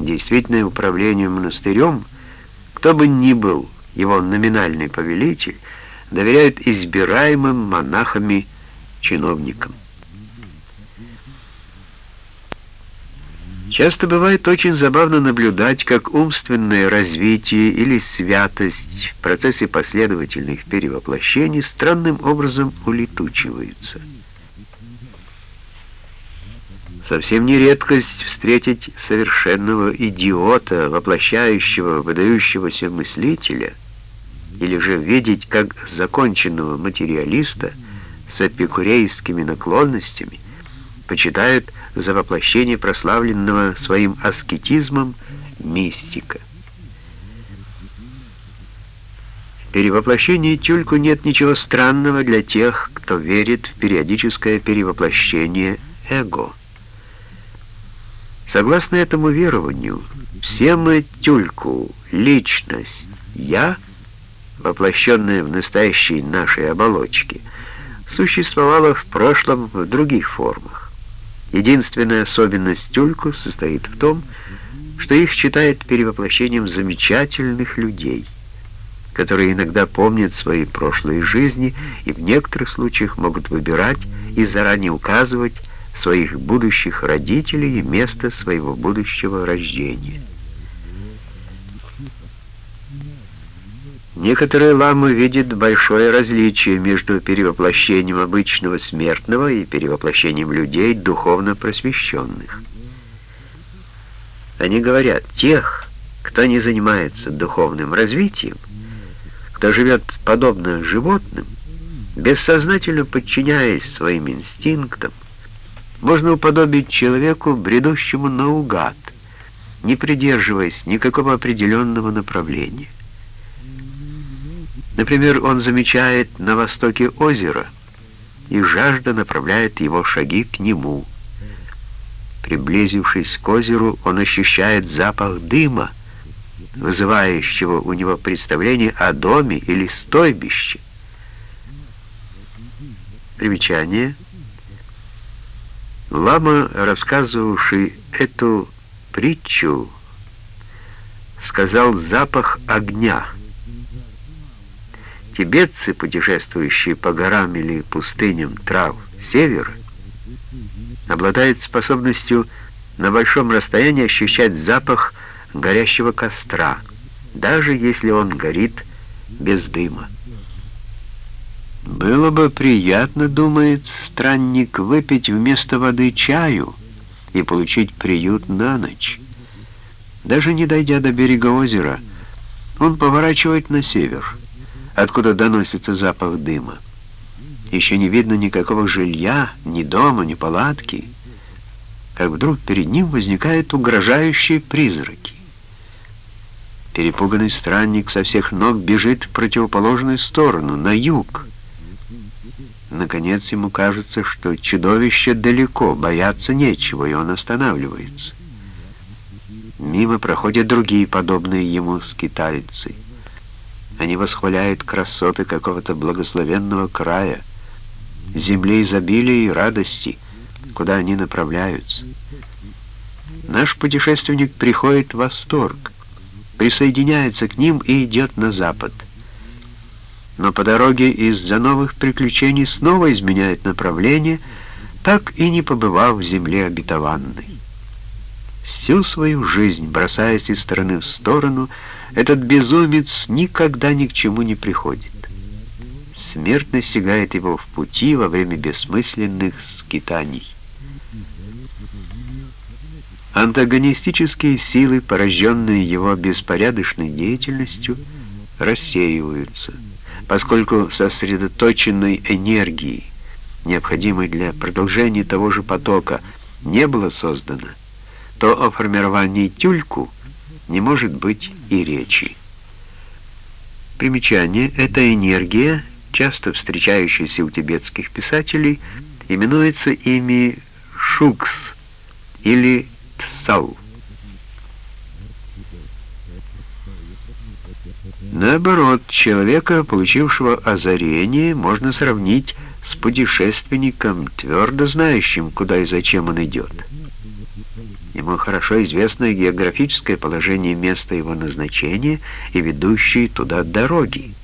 действительное управление монастырем, кто бы ни был его номинальный повелитель, доверяют избираемым монахами-чиновникам. Часто бывает очень забавно наблюдать, как умственное развитие или святость в процессе последовательных перевоплощений странным образом улетучиваются. Совсем не редкость встретить совершенного идиота, воплощающего выдающегося мыслителя, или же видеть как законченного материалиста с эпикурейскими наклонностями, почитают за воплощение прославленного своим аскетизмом мистика. В тюльку нет ничего странного для тех, кто верит в периодическое перевоплощение эго. Согласно этому верованию, все мы тюльку, личность, я, воплощенная в настоящей нашей оболочке, существовала в прошлом в других формах. Единственная особенность тюльку состоит в том, что их считают перевоплощением замечательных людей, которые иногда помнят свои прошлые жизни и в некоторых случаях могут выбирать и заранее указывать своих будущих родителей и место своего будущего рождения. Некоторые ламы видят большое различие между перевоплощением обычного смертного и перевоплощением людей духовно просвещенных. Они говорят, тех, кто не занимается духовным развитием, кто живет подобно животным, бессознательно подчиняясь своим инстинктам, можно уподобить человеку, бредущему наугад, не придерживаясь никакого определенного направления. Например, он замечает на востоке озеро, и жажда направляет его шаги к нему. Приблизившись к озеру, он ощущает запах дыма, вызывающего у него представление о доме или стойбище. Примечание. Лама, рассказывавший эту притчу, сказал запах огня — Тибетцы, путешествующие по горам или пустыням трав севера, обладают способностью на большом расстоянии ощущать запах горящего костра, даже если он горит без дыма. Было бы приятно, думает странник, выпить вместо воды чаю и получить приют на ночь. Даже не дойдя до берега озера, он поворачивает на север — откуда доносится запах дыма. Еще не видно никакого жилья, ни дома, ни палатки, как вдруг перед ним возникают угрожающие призраки. Перепуганный странник со всех ног бежит в противоположную сторону, на юг. Наконец ему кажется, что чудовище далеко, бояться нечего, и он останавливается. Мимо проходят другие подобные ему скитальцы — они восхваляют красоты какого-то благословенного края, земли изобилия и радости, куда они направляются. Наш путешественник приходит в восторг, присоединяется к ним и идет на запад. Но по дороге из-за новых приключений снова изменяет направление, так и не побывав в земле обетованной. Всю свою жизнь, бросаясь из стороны в сторону, этот безумец никогда ни к чему не приходит. Смерть настигает его в пути во время бессмысленных скитаний. Антагонистические силы, порожденные его беспорядочной деятельностью, рассеиваются, поскольку сосредоточенной энергии, необходимой для продолжения того же потока, не было создано, то о формировании тюльку не может быть и речи. Примечание. Эта энергия, часто встречающаяся у тибетских писателей, именуется ими шукс или тсау. Наоборот, человека, получившего озарение, можно сравнить с путешественником, твердо знающим, куда и зачем он идет. Ему хорошо известно географическое положение места его назначения и ведущие туда дороги.